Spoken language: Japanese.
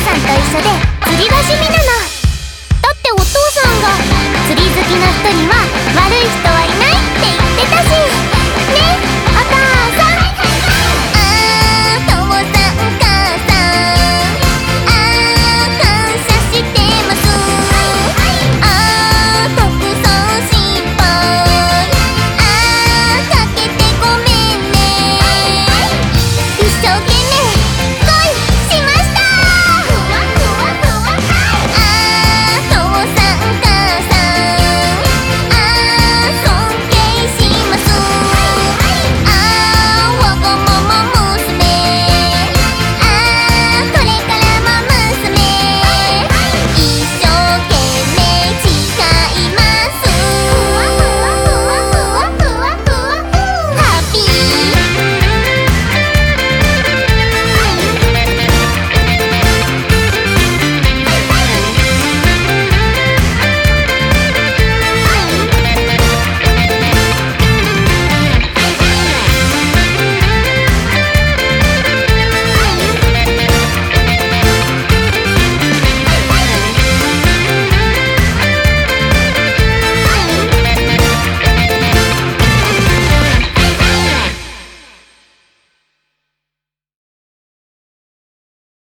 さんと一緒で釣りが趣味なの。だってお父さんが釣り好きの人には悪い人はいない。